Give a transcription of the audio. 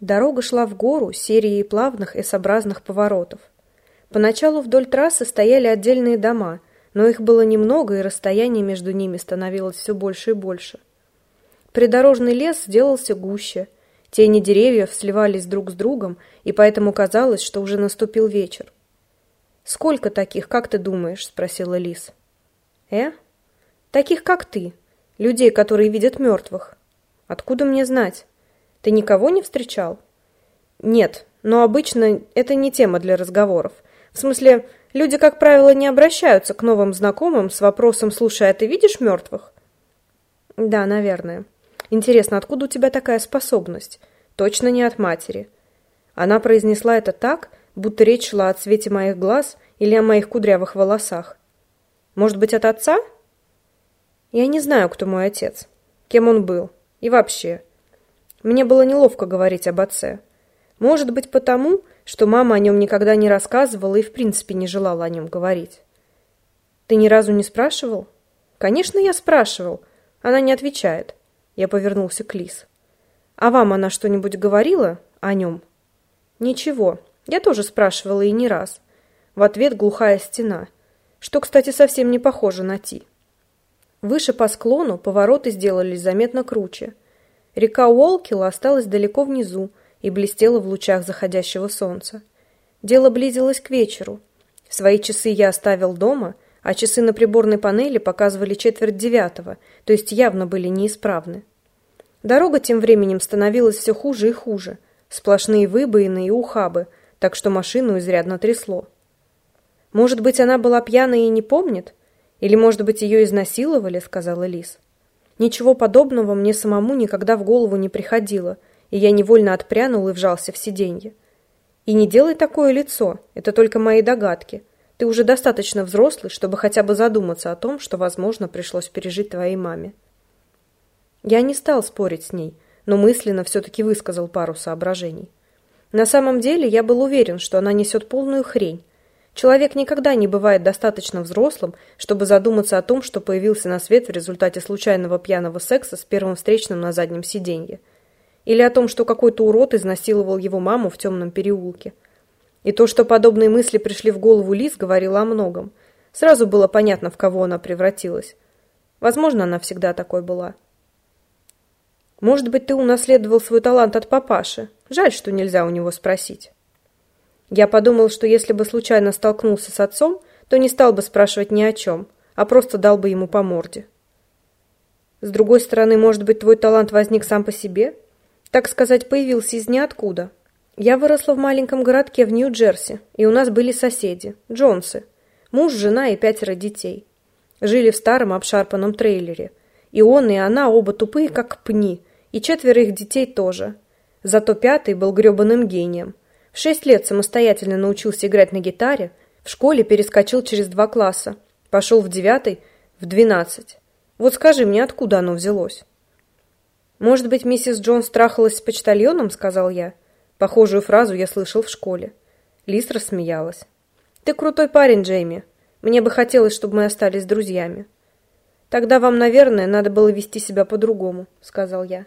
Дорога шла в гору серией плавных S-образных поворотов. Поначалу вдоль трассы стояли отдельные дома, но их было немного, и расстояние между ними становилось все больше и больше. Придорожный лес сделался гуще, тени деревьев сливались друг с другом, и поэтому казалось, что уже наступил вечер. «Сколько таких, как ты думаешь?» – спросила Лис. «Э? Таких, как ты. Людей, которые видят мертвых. Откуда мне знать? Ты никого не встречал?» «Нет, но обычно это не тема для разговоров. В смысле, люди, как правило, не обращаются к новым знакомым с вопросом «Слушай, а ты видишь мертвых?» «Да, наверное. Интересно, откуда у тебя такая способность? Точно не от матери». Она произнесла это так, будто речь шла о цвете моих глаз или о моих кудрявых волосах. Может быть, от отца? Я не знаю, кто мой отец, кем он был и вообще. Мне было неловко говорить об отце. Может быть, потому, что мама о нем никогда не рассказывала и в принципе не желала о нем говорить. Ты ни разу не спрашивал? Конечно, я спрашивал. Она не отвечает. Я повернулся к Лис. А вам она что-нибудь говорила о нем? Ничего. Я тоже спрашивала и не раз. В ответ глухая стена, что, кстати, совсем не похоже на Ти. Выше по склону повороты сделались заметно круче. Река Уолкила осталась далеко внизу и блестела в лучах заходящего солнца. Дело близилось к вечеру. Свои часы я оставил дома, а часы на приборной панели показывали четверть девятого, то есть явно были неисправны. Дорога тем временем становилась все хуже и хуже. Сплошные выбоины и ухабы, так что машину изрядно трясло. Может быть, она была пьяна и не помнит? Или, может быть, ее изнасиловали, сказала Лис. Ничего подобного мне самому никогда в голову не приходило, и я невольно отпрянул и вжался в сиденье. И не делай такое лицо, это только мои догадки. Ты уже достаточно взрослый, чтобы хотя бы задуматься о том, что, возможно, пришлось пережить твоей маме. Я не стал спорить с ней, но мысленно все-таки высказал пару соображений. На самом деле я был уверен, что она несет полную хрень, Человек никогда не бывает достаточно взрослым, чтобы задуматься о том, что появился на свет в результате случайного пьяного секса с первым встречным на заднем сиденье. Или о том, что какой-то урод изнасиловал его маму в темном переулке. И то, что подобные мысли пришли в голову Лиз, говорило о многом. Сразу было понятно, в кого она превратилась. Возможно, она всегда такой была. Может быть, ты унаследовал свой талант от папаши. Жаль, что нельзя у него спросить. Я подумал, что если бы случайно столкнулся с отцом, то не стал бы спрашивать ни о чем, а просто дал бы ему по морде. С другой стороны, может быть, твой талант возник сам по себе? Так сказать, появился из ниоткуда. Я выросла в маленьком городке в Нью-Джерси, и у нас были соседи, Джонсы. Муж, жена и пятеро детей. Жили в старом обшарпанном трейлере. И он, и она оба тупые, как пни, и четверо их детей тоже. Зато пятый был гребаным гением – в шесть лет самостоятельно научился играть на гитаре, в школе перескочил через два класса, пошел в девятый, в двенадцать. Вот скажи мне, откуда оно взялось? Может быть, миссис Джон страхалась с почтальоном, сказал я. Похожую фразу я слышал в школе. Лиз рассмеялась. Ты крутой парень, Джейми. Мне бы хотелось, чтобы мы остались друзьями. Тогда вам, наверное, надо было вести себя по-другому, сказал я.